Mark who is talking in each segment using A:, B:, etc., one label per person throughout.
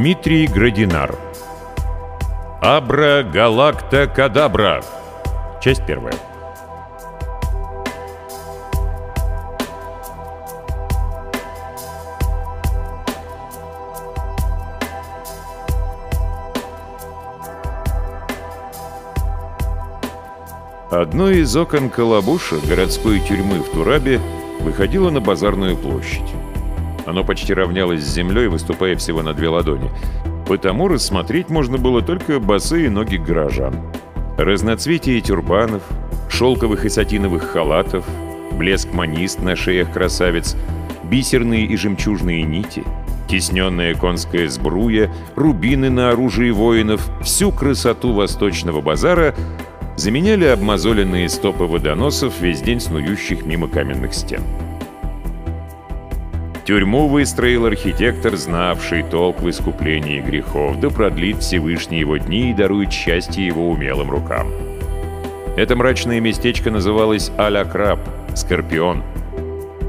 A: Дмитрий Градинар. Абра Галакта Кадабра. Часть первая. Одно из окон Калабуша, городской тюрьмы в Турабе, выходило на базарную площадь. Оно почти равнялось с землей, выступая всего на две ладони. Потому рассмотреть можно было только босые ноги горожан. Разноцветие тюрбанов, шелковых и сатиновых халатов, блеск манист на шеях красавиц, бисерные и жемчужные нити, тесненная конская сбруя, рубины на оружии воинов, всю красоту восточного базара — заменяли обмазоленные стопы водоносов, весь день снующих мимо каменных стен. Тюрьму выстроил архитектор, знавший толк в искуплении грехов, да продлит Всевышний его дни и дарует счастье его умелым рукам. Это мрачное местечко называлось Аля-Краб, Скорпион.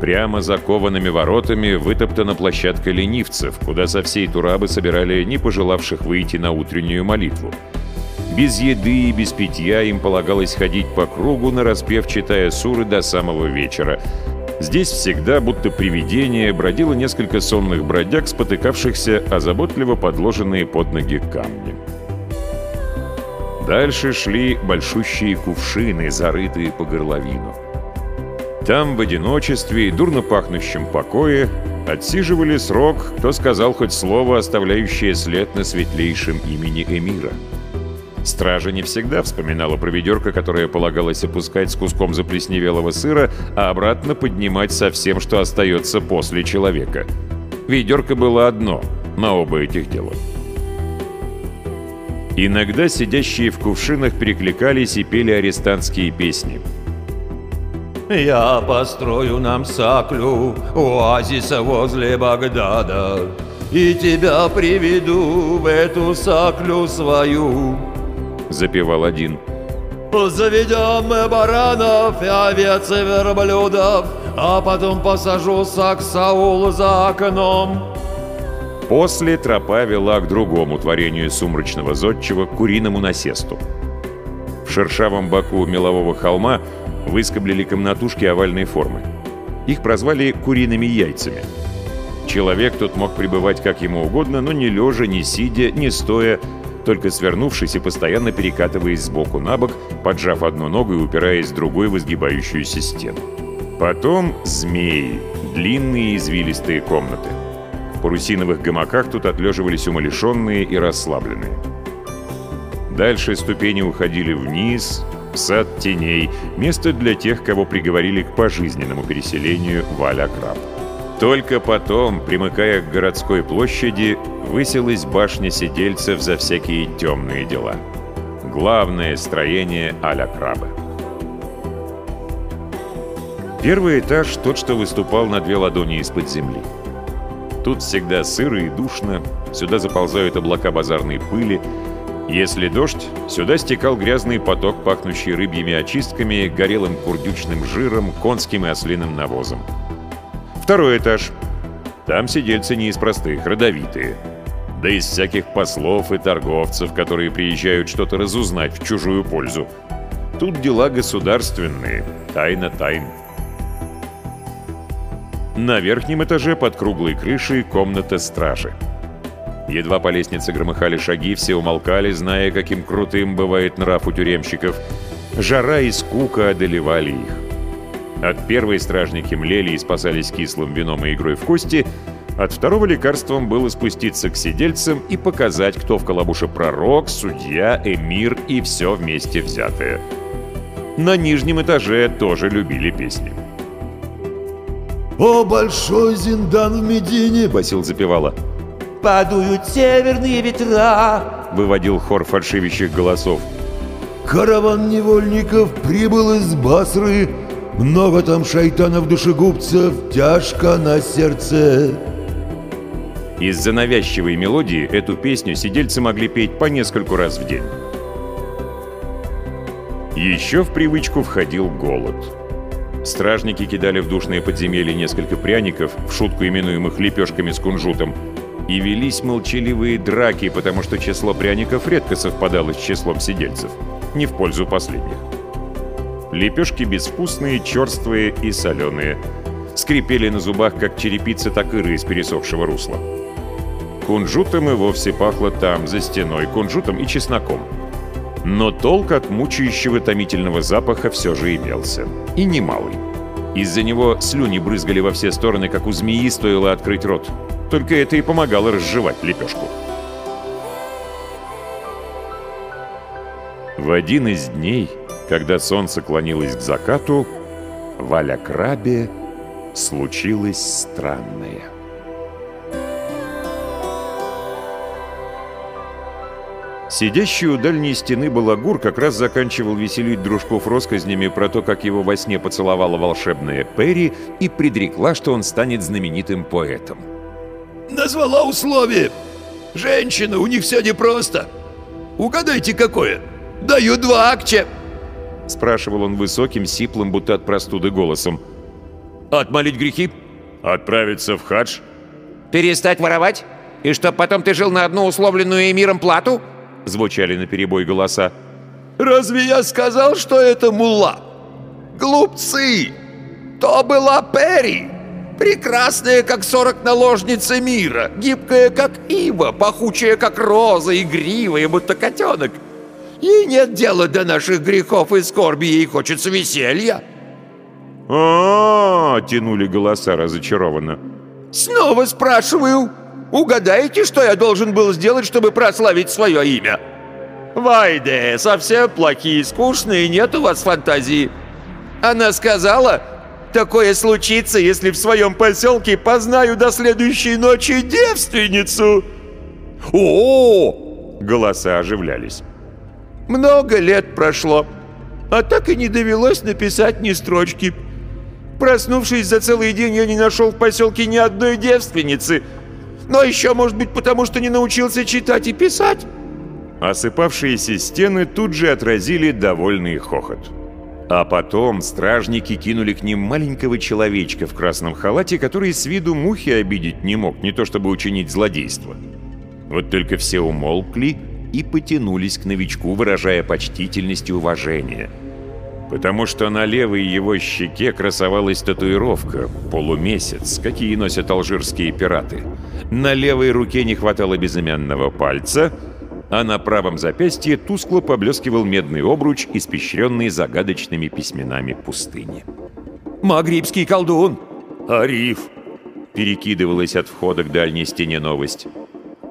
A: Прямо за коваными воротами вытоптана площадка ленивцев, куда со всей Турабы собирали не пожелавших выйти на утреннюю молитву — без еды и без питья им полагалось ходить по кругу, нараспев, читая суры до самого вечера. Здесь всегда, будто привидение, бродило несколько сонных бродяг, спотыкавшихся о заботливо подложенные под ноги камни. Дальше шли большущие кувшины, зарытые по горловину. Там в одиночестве и дурно пахнущем покое отсиживали срок, кто сказал хоть слово, оставляющее след на светлейшем имени Эмира. Стража не всегда вспоминала про ведерко, которое полагалось опускать с куском заплесневелого сыра, а обратно поднимать со всем, что остается после человека. Ведерко было одно на оба этих дела. Иногда сидящие в кувшинах перекликались и пели арестантские песни.
B: «Я построю нам саклю, оазиса возле Багдада, и тебя приведу в эту саклю свою».
A: — запевал один.
B: «Заведем мы баранов и овец и верблюдов, а потом посажу Саксаул за окном».
A: После тропа вела к другому творению сумрачного зодчего, куриному насесту. В шершавом боку мелового холма выскоблили комнатушки овальной формы. Их прозвали «куриными яйцами». Человек тут мог пребывать как ему угодно, но не лежа, не сидя, не стоя, только свернувшись и постоянно перекатываясь сбоку на бок, поджав одну ногу и упираясь другой в изгибающуюся стену. Потом змеи, длинные извилистые комнаты. В парусиновых гамаках тут отлеживались умалишенные и расслабленные. Дальше ступени уходили вниз, в сад теней, место для тех, кого приговорили к пожизненному переселению в Аля-Краб. Только потом, примыкая к городской площади, высилась башня сидельцев за всякие темные дела. Главное строение а-ля краба. Первый этаж — тот, что выступал на две ладони из-под земли. Тут всегда сыро и душно, сюда заползают облака базарной пыли. Если дождь, сюда стекал грязный поток, пахнущий рыбьими очистками, горелым курдючным жиром, конским и ослиным навозом. Второй этаж. Там сидельцы не из простых, родовитые. Да из всяких послов и торговцев, которые приезжают что-то разузнать в чужую пользу. Тут дела государственные, тайна тайн. На верхнем этаже под круглой крышей комната стражи. Едва по лестнице громыхали шаги, все умолкали, зная, каким крутым бывает нрав у тюремщиков. Жара и скука одолевали их. От первой стражники млели и спасались кислым вином и игрой в кости, от второго лекарством было спуститься к сидельцам и показать, кто в Калабуше пророк, судья, эмир и все вместе взятое. На нижнем этаже тоже любили песни.
B: «О, большой Зиндан в Медине!» — Басил запевала. «Подуют северные ветра!» — выводил хор фальшивящих голосов. «Караван невольников прибыл из Басры!» Много там шайтанов-душегубцев, тяжко на сердце.
A: Из-за навязчивой мелодии эту песню сидельцы могли петь по нескольку раз в день. Еще в привычку входил голод. Стражники кидали в душные подземелья несколько пряников, в шутку именуемых лепешками с кунжутом, И велись молчаливые драки, потому что число пряников редко совпадало с числом сидельцев. Не в пользу последних. Лепешки безвкусные, черствые и соленые. Скрипели на зубах как черепица, так и рыс пересохшего русла. Кунжутом и вовсе пахло там, за стеной, кунжутом и чесноком. Но толк от мучающего томительного запаха все же имелся. И немалый. Из-за него слюни брызгали во все стороны, как у змеи стоило открыть рот. Только это и помогало разжевать лепешку. В один из дней, когда солнце клонилось к закату, в Аля-Крабе случилось странное. Сидящий у дальней стены балагур как раз заканчивал веселить дружков россказнями про то, как его во сне поцеловала волшебная Перри и предрекла, что он станет знаменитым поэтом.
B: «Назвала условие. Женщина, у них все непросто. Угадайте, какое? Даю два акча!»
A: Спрашивал он высоким, сиплым, будто от простуды голосом.
B: «Отмолить грехи? Отправиться в хадж?»
C: «Перестать воровать? И чтоб потом ты жил на одну условленную эмиром плату?»
A: — звучали наперебой голоса.
B: «Разве я сказал, что это мулла? Глупцы! То была Перри! Прекрасная, как сорок наложница мира, гибкая, как ива, пахучая, как роза, игривая, будто котенок. Ей нет дела до наших грехов и скорби, ей хочется веселья».
A: А, -а, -а тянули голоса разочарованно.
B: «Снова спрашиваю, Угадайте, что я должен был сделать, чтобы прославить свое имя?» «Вайде, совсем плохие, скучные, нет у вас фантазии». Она сказала, «Такое случится, если в своем поселке познаю до следующей ночи девственницу». «О!» — голоса оживлялись. «Много лет прошло, а так и не довелось написать ни строчки. Проснувшись за целый день, я не нашел в поселке ни одной девственницы» но еще, может быть, потому что не научился читать и писать».
A: Осыпавшиеся стены тут же отразили довольный хохот. А потом стражники кинули к ним маленького человечка в красном халате, который с виду мухи обидеть не мог, не то чтобы учинить злодейство. Вот только все умолкли и потянулись к новичку, выражая почтительность и уважение – потому что на левой его щеке красовалась татуировка «Полумесяц», какие носят алжирские пираты. На левой руке не хватало безымянного пальца, а на правом запястье тускло поблескивал медный обруч, испещренный загадочными письменами пустыни.
B: «Магрибский колдун!»
A: «Ариф!» — перекидывалась от входа к дальней стене новость.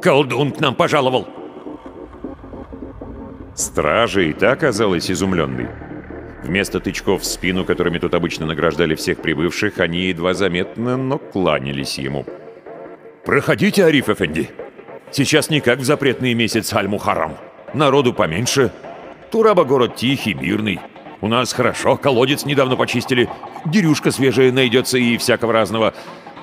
B: «Колдун к нам пожаловал!»
A: Стража и та оказалась изумленной. Вместо тычков в спину, которыми тут обычно награждали всех прибывших, они едва заметно, но кланялись ему.
B: «Проходите, Ариф Эфенди. Сейчас не как в запретный месяц Аль-Мухарам. Народу поменьше. Тураба город тихий, мирный. У нас хорошо, колодец недавно почистили. Дерюшка свежая найдется и всякого разного.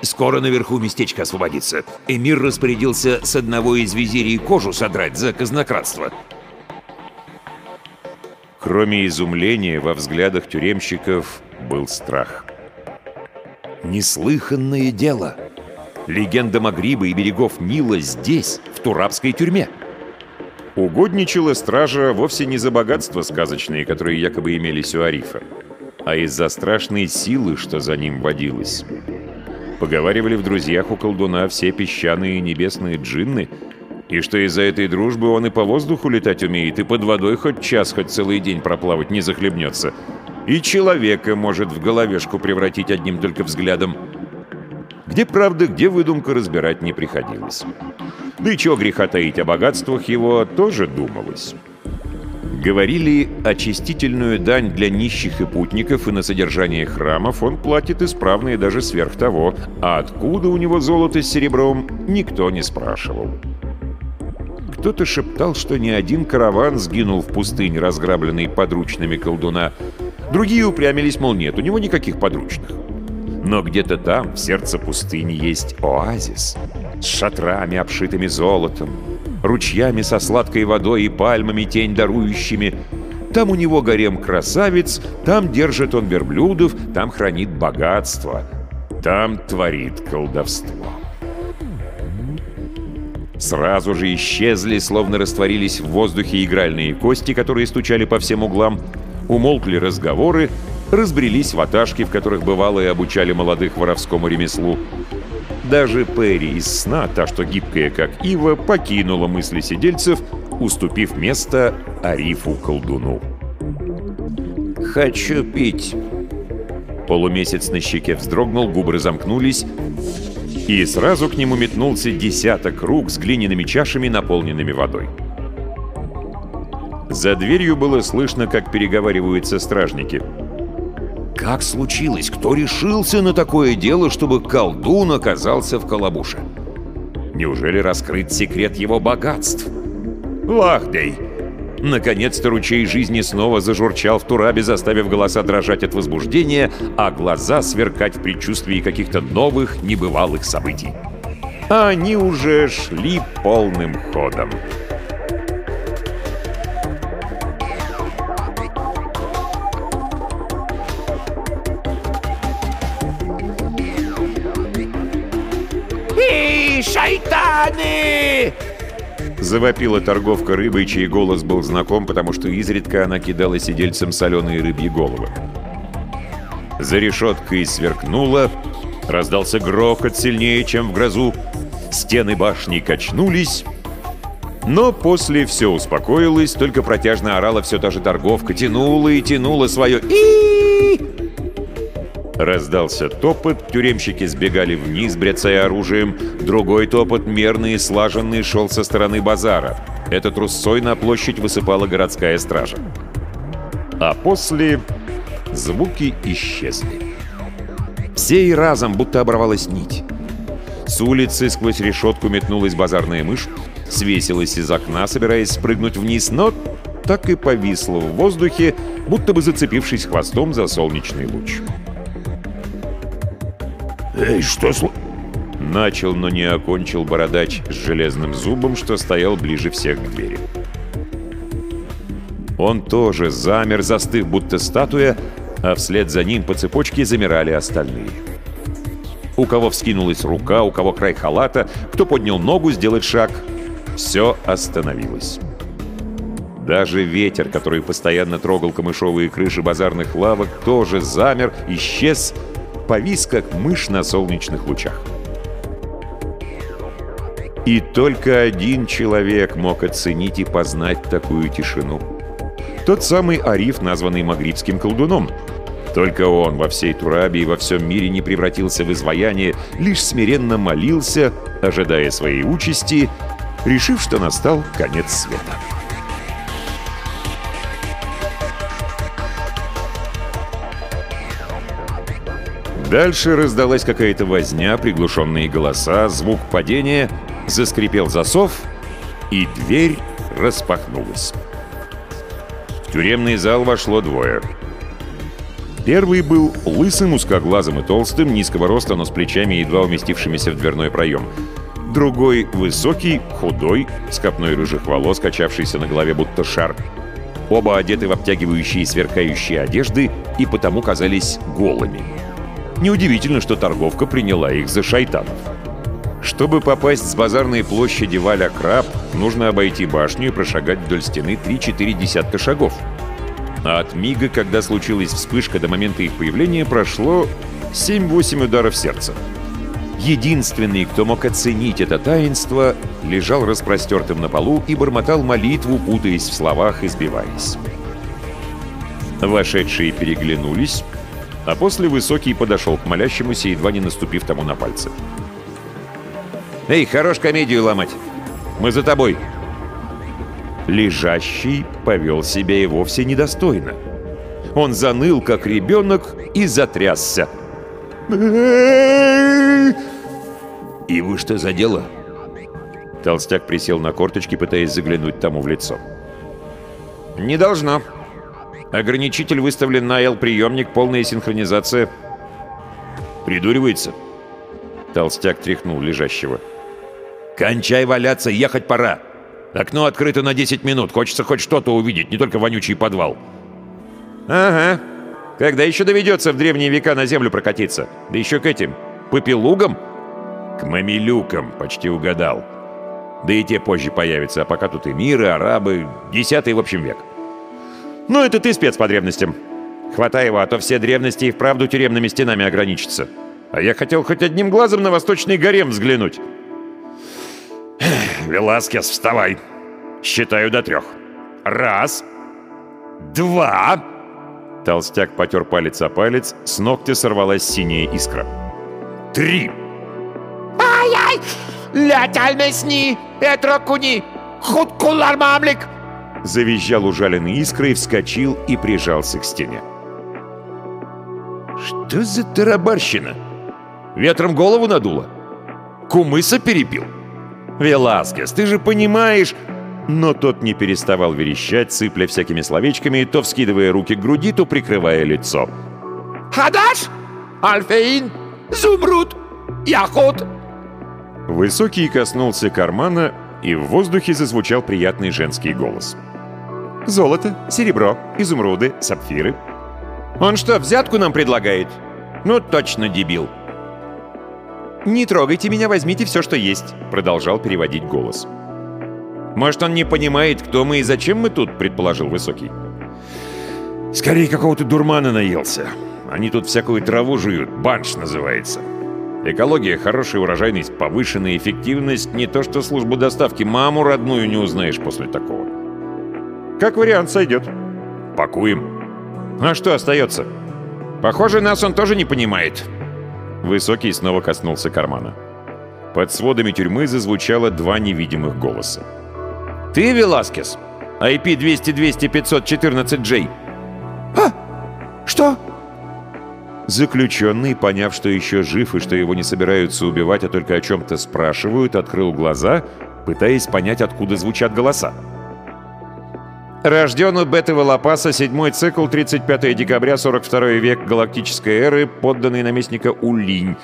B: Скоро наверху местечко освободится. Эмир распорядился с одного из визирей кожу содрать за казнократство.
A: Кроме изумления, во взглядах тюремщиков был страх.
B: «Неслыханное дело! Легенда Магриба и берегов Нила здесь, в Турабской тюрьме!»
A: Угодничала стража вовсе не за богатства сказочные, которые якобы имелись у Арифа, а из-за страшной силы, что за ним водилось. Поговаривали в друзьях у колдуна все песчаные небесные джинны — и что из-за этой дружбы он и по воздуху летать умеет, и под водой хоть час, хоть целый день проплавать не захлебнется. И человека может в головешку превратить одним только взглядом. Где правда, где выдумка разбирать не приходилось. Да и чего греха таить о богатствах его тоже думалось. Говорили, очистительную дань для нищих и путников и на содержание храмов он платит исправно и даже сверх того, а откуда у него золото с серебром, никто не спрашивал. Кто-то шептал, что ни один караван сгинул в пустыне, разграбленный подручными колдуна. Другие упрямились, мол, нет у него никаких подручных. Но где-то там, в сердце пустыни, есть оазис с шатрами, обшитыми золотом, ручьями со сладкой водой и пальмами, тень дарующими. Там у него гарем красавиц, там держит он верблюдов, там хранит богатство, там творит колдовство. Сразу же исчезли, словно растворились в воздухе игральные кости, которые стучали по всем углам, умолкли разговоры, разбрелись ваташки, в которых бывало и обучали молодых воровскому ремеслу. Даже Перри из сна, та, что гибкая, как ива, покинула мысли сидельцев, уступив место Арифу-колдуну.
C: «Хочу пить!»
A: Полумесяц на щеке вздрогнул, губы разомкнулись, и сразу к нему метнулся десяток рук с глиняными чашами, наполненными водой. За дверью было слышно, как переговариваются стражники. Как случилось? Кто решился на такое дело, чтобы колдун оказался в Колобуше? Неужели раскрыт секрет его богатств? Вахдей! Наконец-то ручей жизни снова зажурчал в турабе, заставив голоса дрожать от возбуждения, а глаза сверкать в предчувствии каких-то новых, небывалых событий. А они уже шли полным ходом. Завопила торговка рыбой, чей голос был знаком, потому что изредка она кидала сидельцам соленые рыбьи головы. За решеткой сверкнуло, раздался грохот сильнее, чем в грозу, стены башни качнулись, но после все успокоилось, только протяжно орала все та же торговка, тянула и тянула свое и Раздался топот, тюремщики сбегали вниз, бряцая оружием. Другой топот, мерный и слаженный, шел со стороны базара. Этот русой на площадь высыпала городская стража. А после звуки исчезли. Все и разом, будто оборвалась нить. С улицы сквозь решетку метнулась базарная мышь, свесилась из окна, собираясь спрыгнуть вниз, но так и повисла в воздухе, будто бы зацепившись хвостом за солнечный луч.
B: «Эй, что сло...»
A: Начал, но не окончил бородач с железным зубом, что стоял ближе всех к двери. Он тоже замер, застыв, будто статуя, а вслед за ним по цепочке замирали остальные. У кого вскинулась рука, у кого край халата, кто поднял ногу сделать шаг. Все остановилось. Даже ветер, который постоянно трогал камышовые крыши базарных лавок, тоже замер, исчез, повис, как мышь на солнечных лучах. И только один человек мог оценить и познать такую тишину. Тот самый Ариф, названный магрибским колдуном. Только он во всей Турабе и во всем мире не превратился в изваяние, лишь смиренно молился, ожидая своей участи, решив, что настал конец света. Дальше раздалась какая-то возня, приглушенные голоса, звук падения, заскрипел засов, и дверь распахнулась. В тюремный зал вошло двое. Первый был лысым, узкоглазым и толстым, низкого роста, но с плечами, едва уместившимися в дверной проем. Другой — высокий, худой, с копной рыжих волос, качавшийся на голове будто шар. Оба одеты в обтягивающие сверкающие одежды и потому казались голыми. Неудивительно, что торговка приняла их за шайтанов. Чтобы попасть с базарной площади Валя Краб, нужно обойти башню и прошагать вдоль стены 3-4 десятка шагов. А от мига, когда случилась вспышка до момента их появления, прошло 7-8 ударов сердца. Единственный, кто мог оценить это таинство, лежал распростертым на полу и бормотал молитву, путаясь в словах и сбиваясь. Вошедшие переглянулись, а после Высокий подошел к молящемуся, едва не наступив тому на пальцы. «Эй, хорош комедию ломать! Мы за тобой!» Лежащий повел себя и вовсе недостойно. Он заныл, как ребенок, и затрясся. «И вы что за дело?» Толстяк присел на корточки, пытаясь заглянуть тому в лицо. «Не должно», Ограничитель выставлен на L-приемник, полная синхронизация. Придуривается. Толстяк тряхнул лежащего. «Кончай валяться, ехать пора! Окно открыто на 10 минут, хочется хоть что-то увидеть, не только вонючий подвал». «Ага. Когда еще доведется в древние века на землю прокатиться? Да еще к этим, попелугам?» «К мамилюкам», — почти угадал. Да и те позже появятся, а пока тут эмиры, арабы, десятый в общем век. Ну, это ты спец по древностям. Хватай его, а то все древности и вправду тюремными стенами ограничатся. А я хотел хоть одним глазом на восточный гарем взглянуть. Веласкес, вставай. Считаю до трех. Раз. Два. Толстяк потер палец о палец, с ногтя сорвалась синяя искра. Три.
C: Ай-ай! Лятяльме сни! Этрокуни! Хуткулар мамлик!
A: Завизжал ужаленный искрой, вскочил и прижался к стене. Что за тарабарщина? Ветром голову надуло? Кумыса перепил? Веласкес, ты же понимаешь... Но тот не переставал верещать, сыпля всякими словечками, то вскидывая руки к груди, то прикрывая лицо.
C: Хадаш! Альфеин! Зумруд! Яхот!
A: Высокий коснулся кармана, и в воздухе зазвучал приятный женский голос. «Золото, серебро, изумруды, сапфиры». «Он что, взятку нам предлагает?» «Ну, точно дебил». «Не трогайте меня, возьмите все, что есть», — продолжал переводить голос. «Может, он не понимает, кто мы и зачем мы тут», — предположил Высокий. «Скорее, какого-то дурмана наелся. Они тут всякую траву жуют, банш называется. Экология, хорошая урожайность, повышенная эффективность, не то что службу доставки, маму родную не узнаешь после такого. Как вариант сойдет. Пакуем. А что остается? Похоже, нас он тоже не понимает». Высокий снова коснулся кармана. Под сводами тюрьмы зазвучало два невидимых голоса. «Ты, Веласкес? IP 200-200-514J?»
C: А? Что?
A: Заключенный, поняв, что еще жив и что его не собираются убивать, а только о чем-то спрашивают, открыл глаза, пытаясь понять, откуда звучат голоса. Рожден у Бетова Лапаса, седьмой цикл, 35 декабря, 42 век галактической эры, подданный наместника Улинь.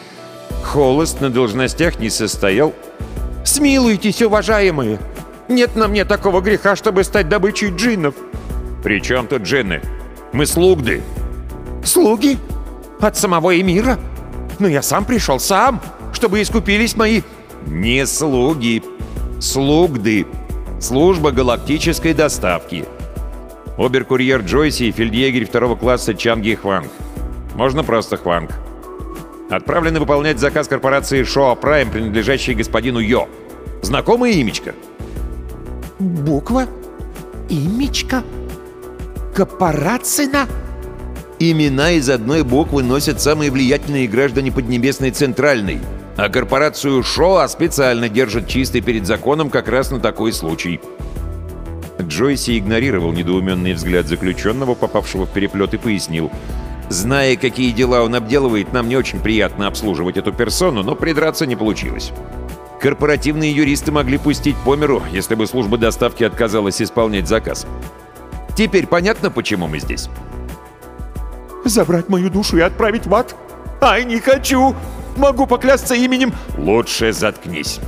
A: Холост на должностях не состоял.
C: Смилуйтесь, уважаемые! Нет на мне такого греха, чтобы стать добычей джиннов.
A: «При чем тут джинны? Мы слугды!»
C: Слуги? От самого Эмира? Но я сам пришел, сам, чтобы искупились мои...
A: «Не слуги, слугды. Служба галактической доставки. Оберкурьер Джойси и фельдъегерь второго класса Чанги Хванг. Можно просто Хванг. Отправлены выполнять заказ корпорации Шоа Прайм, принадлежащей господину Йо. Знакомое имечко?»
C: Буква? Имечка? Корпорацина?
B: Имена из одной буквы носят самые влиятельные граждане Поднебесной Центральной, а корпорацию ШОА специально держат чистой перед законом как раз на такой случай.
A: Джойси игнорировал недоуменный взгляд заключенного, попавшего в переплет, и пояснил.
B: Зная, какие дела он обделывает, нам не очень приятно обслуживать эту персону, но придраться не получилось. Корпоративные юристы могли пустить по миру, если бы служба доставки отказалась исполнять заказ. Теперь понятно, почему мы здесь?
C: Забрать мою душу и отправить в ад? Ай, не хочу! Могу поклясться именем...
A: Лучше заткнись.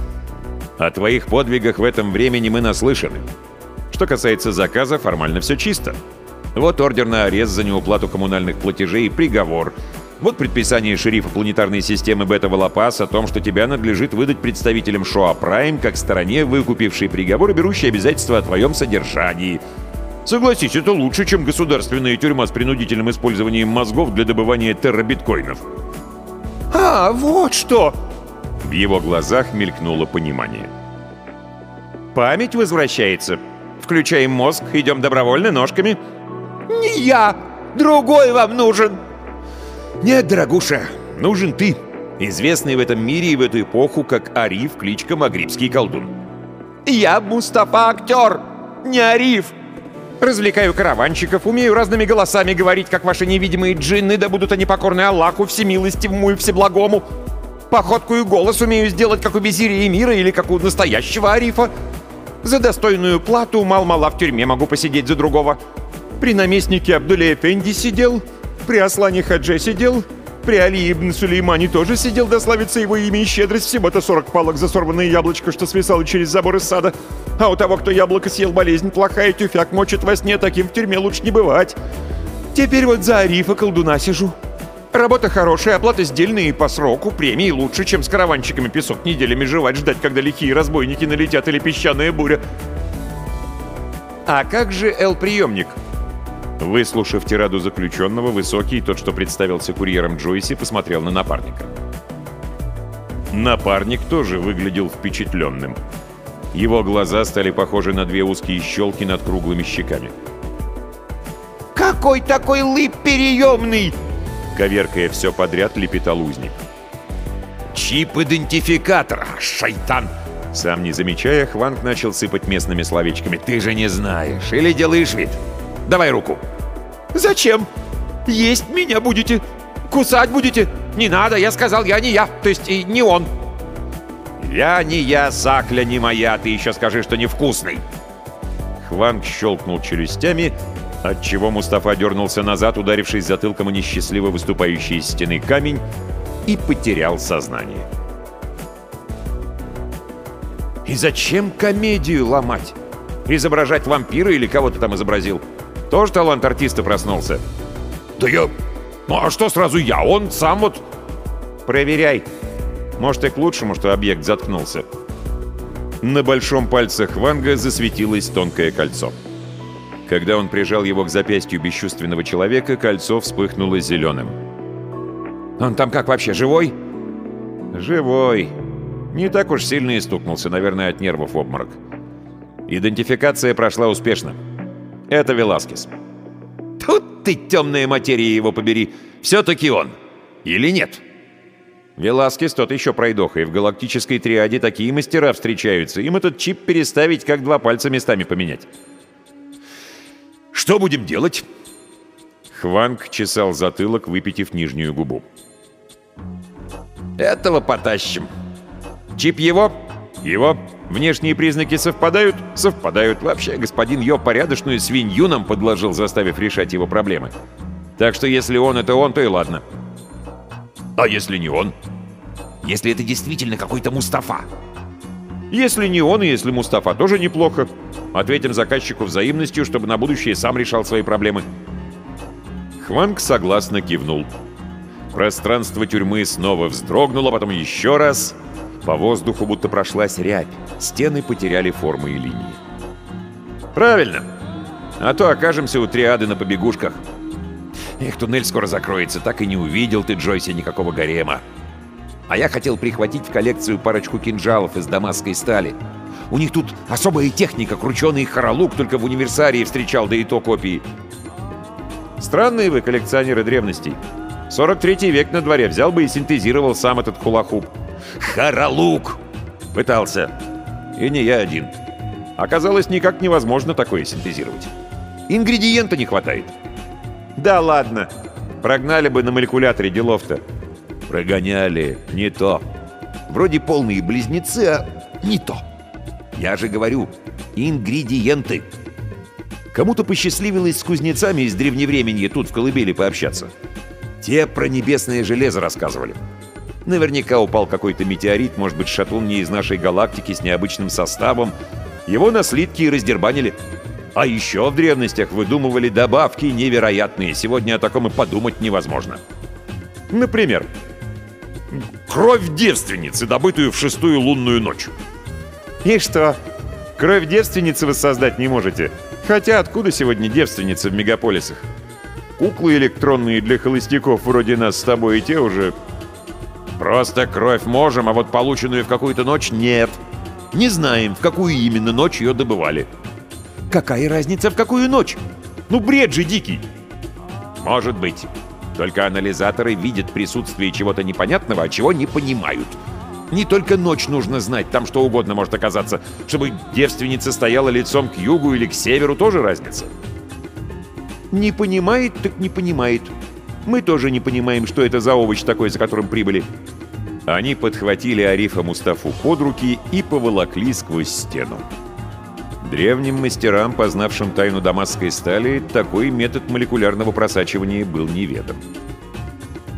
A: О твоих подвигах в этом времени мы наслышаны. Что касается заказа, формально все чисто. Вот ордер на арест за неуплату коммунальных платежей и приговор. Вот предписание шерифа планетарной системы Бета-Волопас о том, что тебя надлежит выдать представителям Шоа Прайм как стороне, выкупившей приговор и берущей обязательства о твоем содержании. Согласись, это лучше, чем государственная тюрьма с принудительным использованием мозгов для добывания терробиткоинов.
C: А, вот что!
A: В его глазах мелькнуло понимание. «Память возвращается. Включаем мозг, идем добровольно, ножками».
C: Не я! Другой вам нужен!
B: Нет, дорогуша, нужен ты, известный в этом мире и в эту эпоху как Ариф, кличка Магрибский колдун.
C: Я Мустафа актер, не Ариф! Развлекаю караванщиков, умею разными голосами говорить, как ваши невидимые джинны, да будут они покорны Аллаху, всемилостивому и всеблагому. Походку и голос умею сделать, как у Безирия мира или как у настоящего Арифа. За достойную плату мал-мала в тюрьме могу посидеть за другого. При наместнике Абдуле Эфенди сидел, при Аслане Хадже сидел, при Али ибн Сулеймане тоже сидел, да славится его имя и щедрость, всего-то 40 палок за сорванное яблочко, что свисало через забор из сада. А у того, кто яблоко съел, болезнь плохая, тюфяк мочит во сне, таким в тюрьме лучше не бывать. Теперь вот за Арифа колдуна сижу. Работа хорошая, оплата сдельная и по сроку, премии лучше, чем с караванчиками песок неделями жевать, ждать, когда лихие разбойники налетят или песчаная буря. А как же Л-приемник?
A: Выслушав тираду заключенного, высокий, тот, что представился курьером Джойси, посмотрел на напарника. Напарник тоже выглядел впечатленным. Его глаза стали похожи на две узкие щелки над круглыми щеками.
C: «Какой такой лып переемный?»
A: Коверкая все подряд, лепетал узник.
C: «Чип-идентификатор, шайтан!»
A: Сам не замечая, Хванг начал сыпать местными словечками.
C: «Ты же не знаешь или делаешь вид? Давай руку!» «Зачем? Есть меня будете? Кусать будете? Не надо, я сказал, я не я, то есть и не он!»
A: «Я не я, Сакля не моя, ты еще скажи, что невкусный!» Хванг щелкнул челюстями, отчего Мустафа дернулся назад, ударившись затылком о несчастливо выступающий из стены камень, и потерял сознание.
C: «И зачем комедию ломать? Изображать вампира или кого то там изобразил? Тоже талант артиста проснулся?» «Да я... Ну а что сразу я? Он сам вот...»
A: «Проверяй. Может, и к лучшему, что объект заткнулся». На большом пальце Хванга засветилось тонкое кольцо. Когда он прижал его к запястью бесчувственного человека, кольцо вспыхнуло зеленым.
C: «Он там как вообще, живой?»
A: «Живой. Не так уж сильно и стукнулся, наверное, от нервов обморок. Идентификация прошла успешно. Это Веласкес».
C: «Тут ты, темная материя, его побери! Все-таки он! Или нет?»
A: Веласкес тот еще пройдоха, и в галактической триаде такие мастера встречаются. Им этот чип переставить, как два пальца местами поменять.
C: Что будем делать?»
A: Хванг чесал затылок, выпитив нижнюю губу.
C: «Этого потащим. Чип его?»
A: «Его. Внешние признаки совпадают?» «Совпадают. Вообще, господин Йо порядочную свинью нам подложил, заставив решать его проблемы. Так что если он — это он, то и ладно».
C: «А если не он?» «Если это действительно какой-то Мустафа?»
A: Если не он, и если Мустафа, тоже неплохо. Ответим заказчику взаимностью, чтобы на будущее сам решал свои проблемы. Хванг согласно кивнул. Пространство тюрьмы снова вздрогнуло, потом еще раз. По воздуху будто прошлась рябь. Стены потеряли формы и линии. «Правильно. А то окажемся у триады на побегушках. Эх, туннель скоро закроется, так и не увидел ты, Джойси, никакого гарема. А я хотел прихватить в коллекцию парочку кинжалов из дамасской стали. У них тут особая техника, крученый хоролук, только в универсарии встречал, да и то копии. Странные вы коллекционеры древностей. 43 век на дворе взял бы и синтезировал сам этот хулахуп.
C: Хоролук!
A: Пытался. И не я один. Оказалось, никак невозможно такое синтезировать. Ингредиента не хватает. Да ладно. Прогнали бы на молекуляторе делов-то. Прогоняли. Не то. Вроде полные близнецы, а не то. Я же говорю, ингредиенты. Кому-то посчастливилось с кузнецами из древневременья тут в колыбели пообщаться. Те про небесное железо рассказывали. Наверняка упал какой-то метеорит, может быть, шатун не из нашей галактики с необычным составом. Его на слитки и раздербанили. А еще в древностях выдумывали добавки невероятные. Сегодня о таком и подумать невозможно. Например, кровь девственницы, добытую в шестую лунную ночь. И что? Кровь девственницы вы создать не можете? Хотя откуда сегодня девственницы в мегаполисах? Куклы электронные для холостяков вроде нас с тобой и те уже... Просто кровь можем, а вот полученную в какую-то ночь нет. Не знаем, в какую именно ночь ее добывали. Какая разница, в какую ночь? Ну, бред же дикий. Может быть. Только анализаторы видят присутствие чего-то непонятного, а чего не понимают. Не только ночь нужно знать, там что угодно может оказаться. Чтобы девственница стояла лицом к югу или к северу, тоже разница. Не понимает, так не понимает. Мы тоже не понимаем, что это за овощ такой, за которым прибыли. Они подхватили Арифа Мустафу под руки и поволокли сквозь стену. Древним мастерам, познавшим тайну дамасской стали, такой метод молекулярного просачивания был неведом.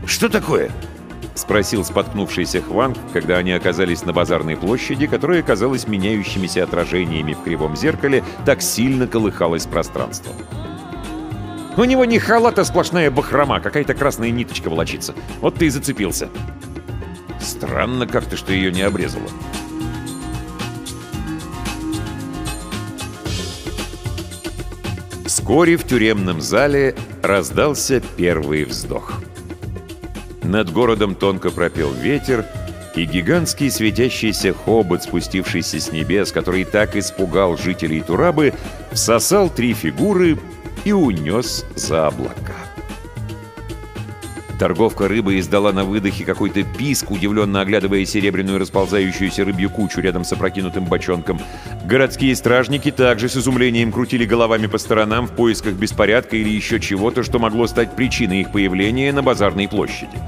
C: «Что такое?»
A: — спросил споткнувшийся Хванг, когда они оказались на базарной площади, которая казалась меняющимися отражениями в кривом зеркале, так сильно колыхалось пространство.
C: У него не халат, а сплошная бахрома, какая-то красная ниточка волочится. Вот ты и зацепился.
A: Странно как-то, что ее не обрезала. Вскоре в тюремном зале раздался первый вздох. Над городом тонко пропел ветер, и гигантский светящийся хобот, спустившийся с небес, который так испугал жителей Турабы, всосал три фигуры и унес за облака. Торговка рыбы издала на выдохе какой-то писк, удивленно оглядывая серебряную расползающуюся рыбью кучу рядом с опрокинутым бочонком. Городские стражники также с изумлением крутили головами по сторонам в поисках беспорядка или еще чего-то, что могло стать причиной их появления на базарной площади.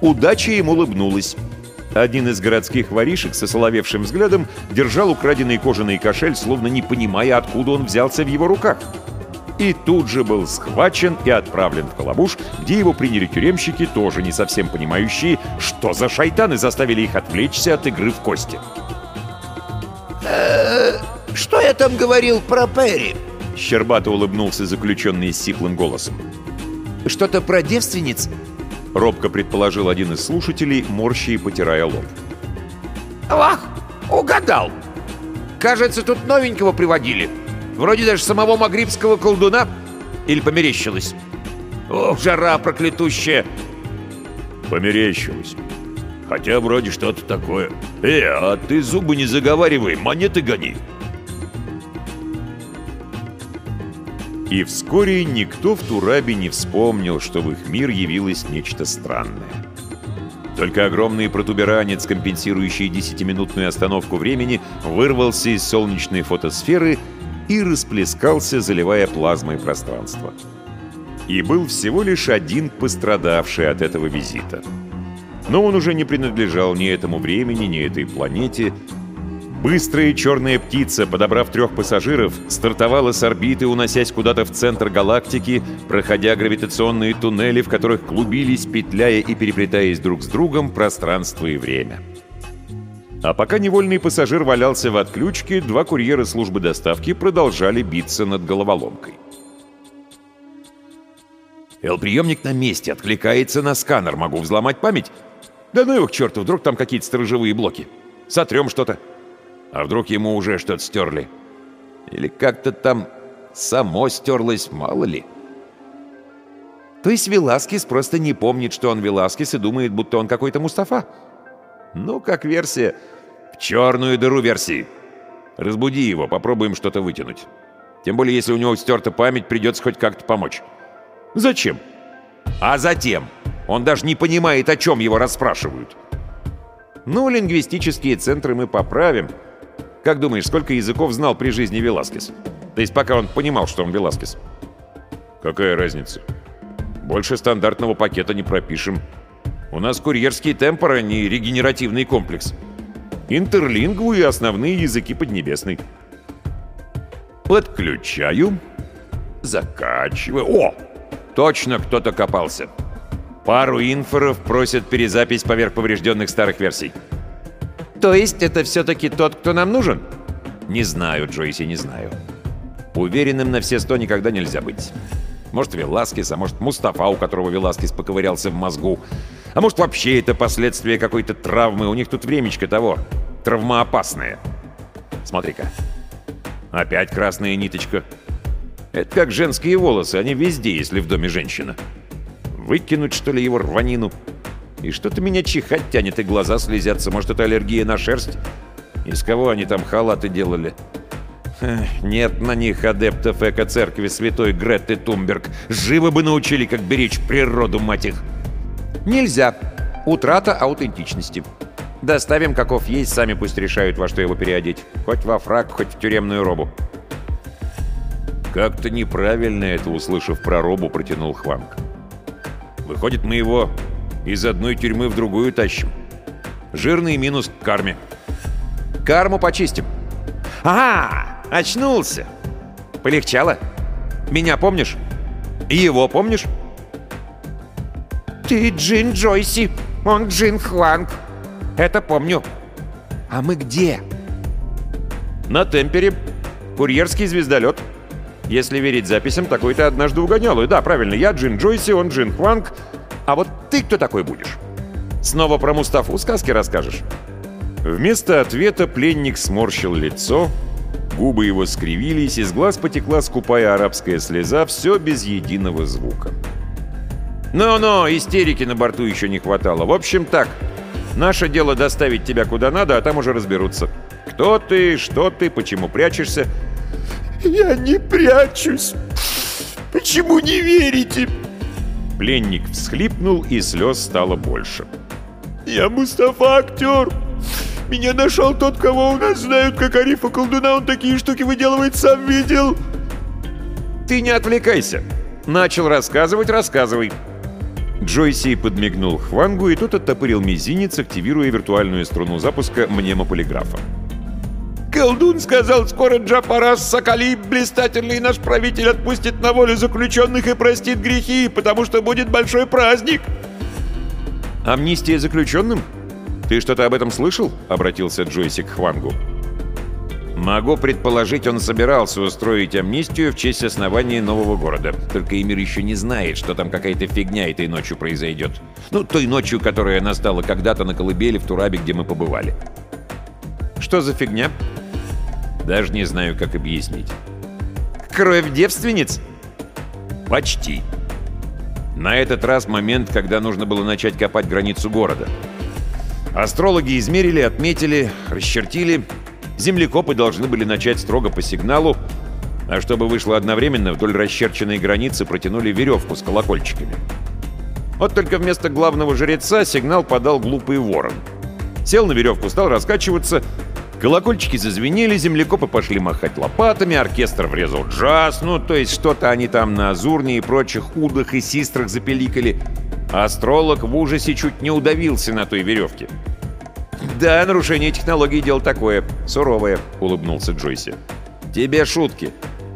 A: Удача им улыбнулась. Один из городских воришек со соловевшим взглядом держал украденный кожаный кошель, словно не понимая, откуда он взялся в его руках. И тут же был схвачен и отправлен в Колобуш, где его приняли тюремщики, тоже не совсем понимающие, что за шайтаны заставили их отвлечься от игры в кости.
B: Э, «Что я там говорил про Перри?»
A: Щербато улыбнулся заключенный с сиплым голосом.
B: «Что-то про девственниц?»
A: Робко предположил один из слушателей, морщи и потирая лоб.
C: «Ах, угадал! Кажется, тут новенького приводили. Вроде даже самого магрибского колдуна. Или померещилось? Ох, жара проклятущая!»
A: «Померещилось. Хотя вроде что-то такое. Э, а ты зубы не заговаривай, монеты гони!» И вскоре никто в Турабе не вспомнил, что в их мир явилось нечто странное. Только огромный протуберанец, компенсирующий десятиминутную остановку времени, вырвался из солнечной фотосферы и расплескался, заливая плазмой пространство. И был всего лишь один пострадавший от этого визита. Но он уже не принадлежал ни этому времени, ни этой планете, Быстрая черная птица, подобрав трех пассажиров, стартовала с орбиты, уносясь куда-то в центр галактики, проходя гравитационные туннели, в которых клубились, петляя и переплетаясь друг с другом пространство и время. А пока невольный пассажир валялся в отключке, два курьера службы доставки продолжали биться над головоломкой.
C: «Л-приемник на месте, откликается на сканер. Могу взломать память? Да ну его к черту, вдруг там какие-то сторожевые блоки. Сотрем что-то». А вдруг ему уже что-то стерли? Или как-то там само стерлось, мало ли? То есть Веласкес просто не помнит, что он Веласкес и думает, будто он какой-то Мустафа? Ну, как версия. В черную дыру версии. Разбуди его, попробуем что-то вытянуть. Тем более, если у него стерта память, придется хоть как-то помочь. Зачем? А затем. Он даже не понимает, о чем его расспрашивают. Ну, лингвистические центры мы поправим. Как думаешь, сколько языков знал при жизни Веласкес? То есть пока он понимал, что он Веласкес.
A: Какая разница? Больше стандартного пакета не пропишем. У нас курьерский темпор, а не регенеративный комплекс. Интерлингву и основные языки Поднебесной. Подключаю. Закачиваю. О! Точно кто-то копался. Пару инфоров просят перезапись поверх поврежденных старых версий.
C: То есть это все-таки тот, кто нам нужен?
A: Не знаю, Джойси, не знаю. Уверенным на все сто никогда нельзя быть. Может, Веласкес, а может, Мустафа, у которого Веласкес поковырялся в мозгу. А может, вообще это последствия какой-то травмы. У них тут времечко того. Травмоопасное. Смотри-ка. Опять красная ниточка. Это как женские волосы, они везде, если в доме женщина. Выкинуть, что ли, его рванину? И что-то меня чихать тянет, и глаза слезятся. Может, это аллергия на шерсть? Из кого они там халаты делали? Нет на них адептов эко-церкви святой Гретты Тумберг. Живо бы научили, как беречь природу, мать их.
C: Нельзя. Утрата аутентичности. Доставим, каков есть, сами пусть решают, во что его переодеть. Хоть во фраг, хоть в тюремную робу.
A: Как-то неправильно это, услышав про робу, протянул Хванг. Выходит, мы его из одной тюрьмы в другую тащим. Жирный минус к карме.
C: Карму почистим. Ага, очнулся. Полегчало? Меня помнишь? Его помнишь? Ты Джин Джойси, он Джин Хванг. Это помню. А мы где?
A: На темпере. Курьерский звездолет.
C: Если верить записям, такой-то однажды угонял. И да, правильно, я Джин Джойси, он Джин Хванг. А вот ты кто такой будешь? Снова про Мустафу сказки расскажешь?»
A: Вместо ответа пленник сморщил лицо, губы его скривились, из глаз потекла скупая арабская слеза, все без единого звука.
C: «Ну-ну, истерики на борту еще не хватало. В общем так, наше дело доставить тебя куда надо, а там уже разберутся. Кто ты, что ты, почему прячешься?»
B: «Я не прячусь. Почему не верите?»
A: Пленник всхлипнул, и слез стало больше.
B: «Я Мустафа, актер. Меня нашел тот, кого у нас знают как Арифа колдуна. Он такие штуки выделывает, сам видел».
C: «Ты не отвлекайся. Начал рассказывать, рассказывай».
A: Джойси подмигнул Хвангу, и тот оттопырил мизинец, активируя виртуальную струну запуска мнемополиграфа.
B: Колдун сказал, скоро Джапарас Соколи, блистательный наш правитель, отпустит на волю заключенных и простит грехи, потому что будет большой праздник.
A: Амнистия заключенным? Ты что-то об этом слышал? Обратился Джойси к Хвангу.
C: Могу предположить, он собирался устроить амнистию в честь основания нового города. Только Эмир еще не знает, что там какая-то фигня этой ночью произойдет. Ну, той ночью, которая настала когда-то на колыбели в Турабе, где мы побывали. Что за фигня?
A: Даже не знаю, как объяснить.
C: Кровь девственниц?
A: Почти. На этот раз момент, когда нужно было начать копать границу города. Астрологи измерили, отметили, расчертили, Землекопы должны были начать строго по сигналу, а чтобы вышло одновременно, вдоль расчерченной границы протянули веревку с колокольчиками. Вот только вместо главного жреца сигнал подал глупый ворон. Сел на веревку, стал раскачиваться, колокольчики зазвенели, землекопы пошли махать лопатами, оркестр врезал джаз, ну, то есть что-то они там на Азурне и прочих удах и систрах запеликали. Астролог в ужасе чуть не удавился на той веревке.
C: «Да, нарушение технологии — дело такое, суровое», — улыбнулся Джойси. «Тебе шутки.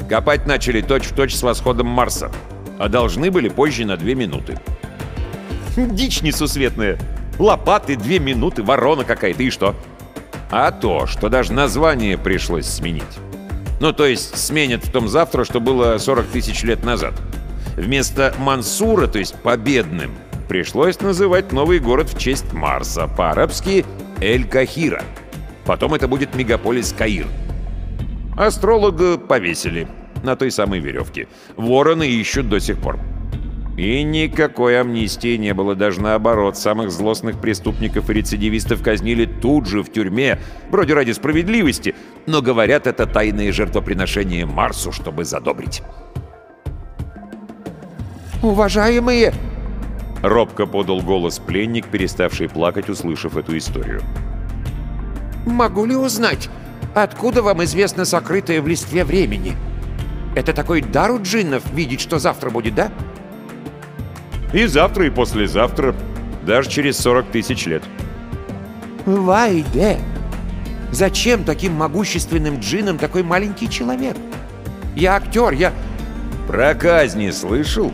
C: Копать начали точь-в-точь точь с восходом Марса, а должны были позже на две минуты». «Дичь несусветная! Лопаты, две минуты, ворона какая-то, и что?» «А то, что даже название пришлось сменить. Ну, то есть сменят в том завтра, что было 40 тысяч лет назад. Вместо Мансура, то есть победным, пришлось называть новый город в честь Марса, по-арабски Эль-Кахира. Потом это будет мегаполис Каир. Астролога повесили на той самой веревке. Вороны ищут до сих пор. И никакой амнистии не было, даже наоборот. Самых злостных преступников и рецидивистов казнили тут же в тюрьме, вроде ради справедливости, но говорят, это тайное жертвоприношение Марсу, чтобы задобрить.
B: «Уважаемые!»
A: Робко подал голос пленник, переставший плакать, услышав эту историю.
B: «Могу ли узнать, откуда вам известно сокрытое в листве времени? Это такой дар у джиннов видеть, что завтра будет, да?»
A: «И завтра, и послезавтра, даже через 40 тысяч лет».
B: «Вайде! Зачем таким могущественным джиннам такой маленький человек? Я актер, я...»
A: «Про казни слышал?»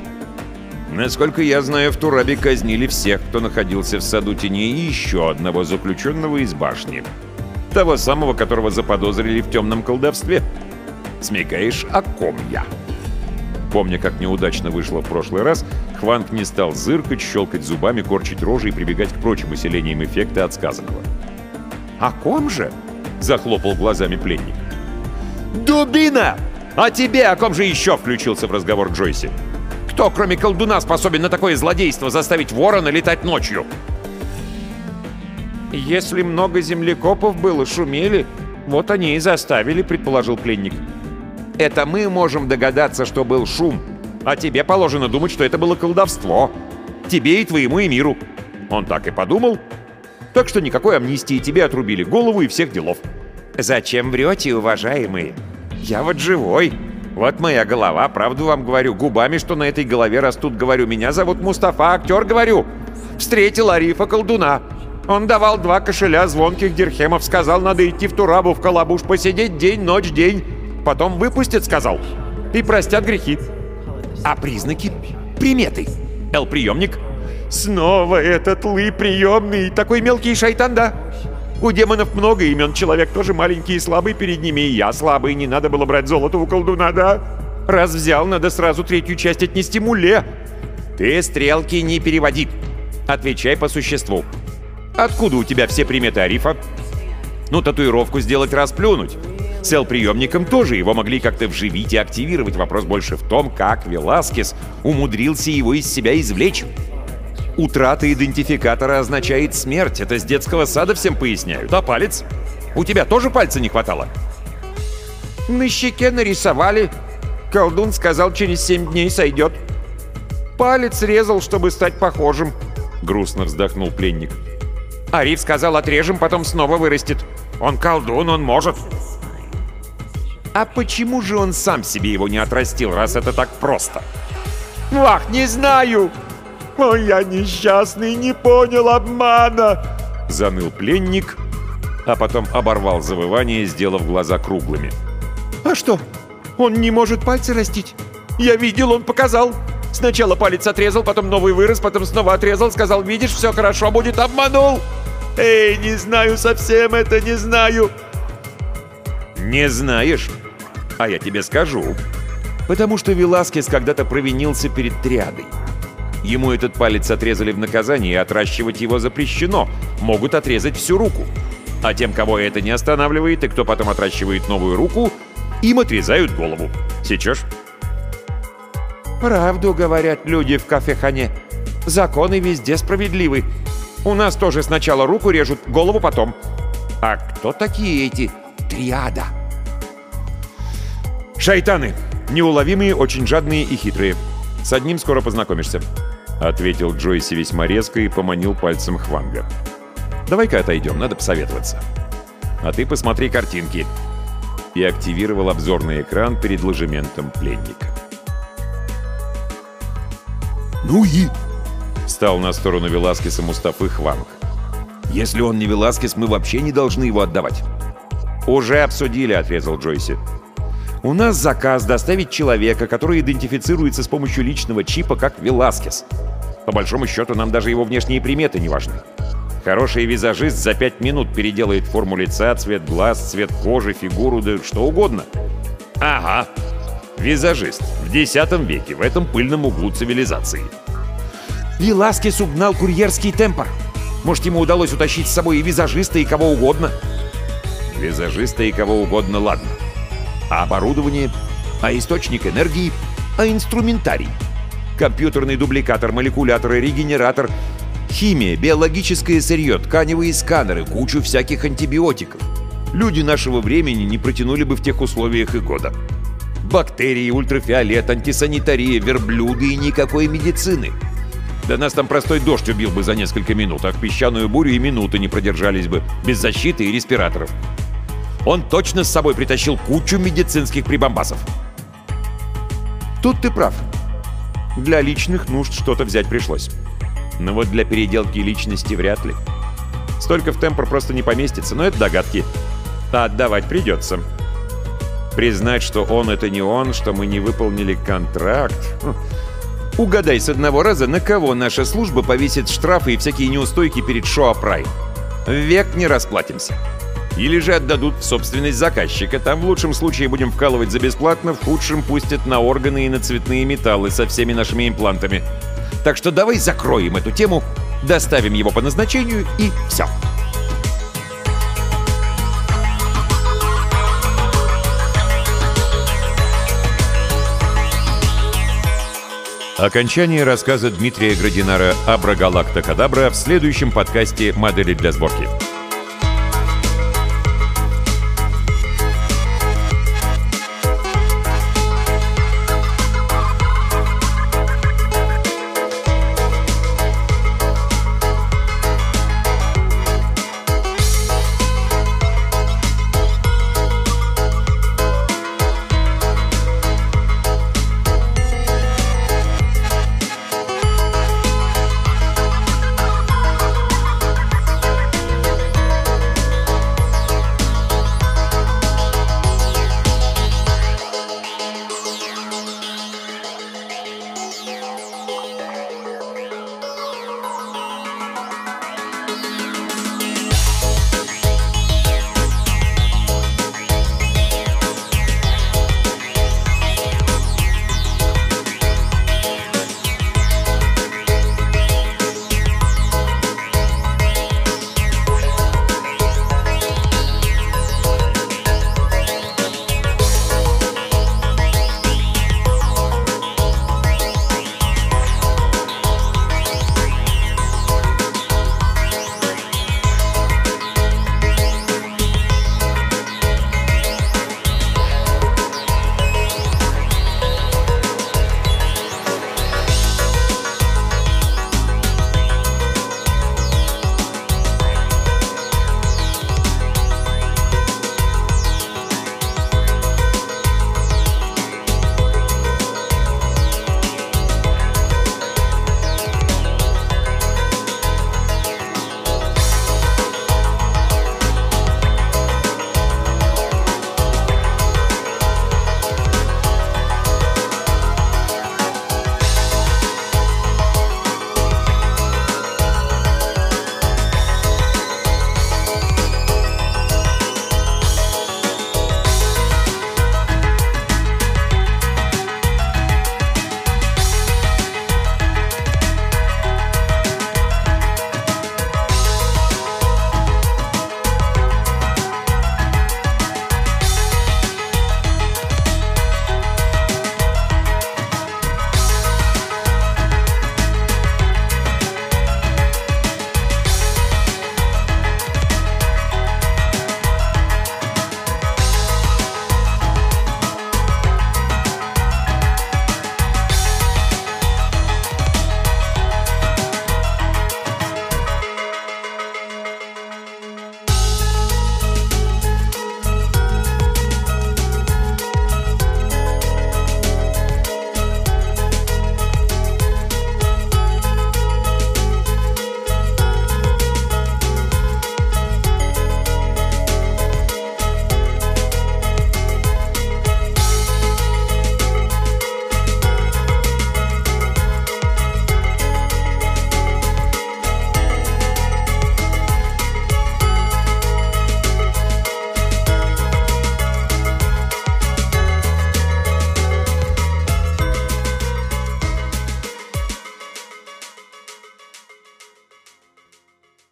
A: Насколько я знаю, в Турабе казнили всех, кто находился в саду теней и еще одного заключенного из башни. Того самого, которого заподозрили в темном колдовстве. Смекаешь, о ком я? Помня, как неудачно вышло в прошлый раз, Хванг не стал зыркать, щелкать зубами, корчить рожи и прибегать к прочим усилениям эффекта от сказанного.
C: «О ком же?» — захлопал глазами пленник.
B: «Дубина!
C: А тебе о ком же еще?» — включился в разговор Джойси. Кто, кроме колдуна, способен на такое злодейство заставить ворона летать ночью?
B: Если много землекопов было, шумели, вот они и заставили, предположил пленник.
C: Это мы можем догадаться, что был шум, а тебе положено думать, что это было колдовство. Тебе и твоему и миру. Он так и подумал. Так что никакой амнистии тебе отрубили голову и всех делов.
B: Зачем врете, уважаемые? Я вот живой. Вот моя голова, правду вам говорю, губами, что на этой голове растут, говорю. Меня зовут Мустафа, актер, говорю. Встретил Арифа колдуна. Он давал два кошеля звонких дирхемов, сказал, надо идти в Турабу, в Калабуш, посидеть день, ночь, день. Потом выпустят, сказал, и простят грехи.
C: А признаки? Приметы? Эл-приемник?
B: Снова этот лы приемный, такой мелкий шайтан, да? У демонов много имен, человек тоже маленький и слабый перед ними, и я слабый, не надо было брать золото у колдуна, да?
C: Раз взял, надо сразу третью часть отнести муле. Ты стрелки не переводи. Отвечай по существу. Откуда у тебя все приметы Арифа? Ну, татуировку сделать расплюнуть. С L-приемником тоже его могли как-то вживить и активировать. Вопрос больше в том, как Веласкес умудрился его из себя извлечь. Утрата идентификатора означает смерть. Это с детского сада всем поясняют. А палец? У тебя тоже пальца не хватало? На щеке нарисовали. Колдун сказал, через семь дней сойдет. Палец резал, чтобы стать похожим. Грустно вздохнул пленник. Ариф сказал, отрежем, потом снова вырастет. Он колдун, он может. А почему же он сам себе его не отрастил, раз это так просто? Ах, не знаю! Ой, я несчастный, не понял обмана! Заныл пленник, а потом оборвал завывание, сделав глаза круглыми. А что? Он не может пальцы растить? Я видел, он показал. Сначала палец отрезал, потом новый вырос, потом снова отрезал, сказал, видишь, все хорошо будет, обманул. Эй, не знаю совсем это, не знаю. Не знаешь? А я тебе скажу. Потому что Веласкес когда-то провинился перед триадой. Ему этот палец отрезали в наказание, и отращивать его запрещено. Могут отрезать всю руку. А тем, кого это не останавливает, и кто потом отращивает новую руку, им отрезают голову. Сечешь? Правду говорят люди в кафе-хане. Законы везде справедливы. У нас тоже сначала руку режут, голову потом. А кто такие эти триада? Шайтаны. Неуловимые, очень жадные и хитрые. С одним скоро познакомишься. Ответил Джойси весьма резко и поманил пальцем Хванга. Давай-ка отойдем, надо посоветоваться. А ты посмотри картинки. И активировал обзорный экран перед ложементом пленника.
B: «Ну и?»
A: Стал на сторону Веласкеса Мустафы Хванг.
B: «Если он не Веласкес, мы вообще не должны его отдавать».
A: «Уже обсудили», — отрезал Джойси. «У нас заказ доставить человека, который идентифицируется с помощью личного чипа как Веласкес. По большому счету, нам даже его внешние приметы не важны. Хороший визажист за пять минут переделает форму лица, цвет глаз, цвет кожи, фигуру, да что угодно. Ага, визажист в X веке в этом пыльном углу цивилизации.
C: Веласкес угнал курьерский темпор. Может, ему удалось утащить с собой и визажиста, и кого угодно?
A: Визажиста и кого угодно, ладно. А оборудование? А источник энергии? А инструментарий? Компьютерный дубликатор, молекулятор, регенератор, химия, биологическое сырье, тканевые сканеры, кучу всяких антибиотиков. Люди нашего времени не протянули бы в тех условиях и года. Бактерии, ультрафиолет, антисанитария, верблюды и никакой медицины. Да нас там простой дождь убил бы за несколько минут, а в песчаную бурю и минуты не продержались бы, без защиты и респираторов. Он точно с собой притащил кучу медицинских прибамбасов. Тут ты прав. Для личных нужд что-то взять пришлось. Но вот для переделки личности вряд ли. Столько в темпор просто не поместится, но это догадки. А отдавать придется. Признать, что он — это не он, что мы не выполнили контракт... Хм. Угадай с одного раза, на кого наша служба повесит штрафы и всякие неустойки перед Шоа Прайм. Век не расплатимся. Или же отдадут в собственность заказчика. Там в лучшем случае будем вкалывать за бесплатно, в худшем пустят на органы и на цветные металлы со всеми нашими имплантами. Так что давай закроем эту тему, доставим его по назначению и все. Окончание рассказа Дмитрия Градинара «Абрагалакта Кадабра» в следующем подкасте «Модели для сборки».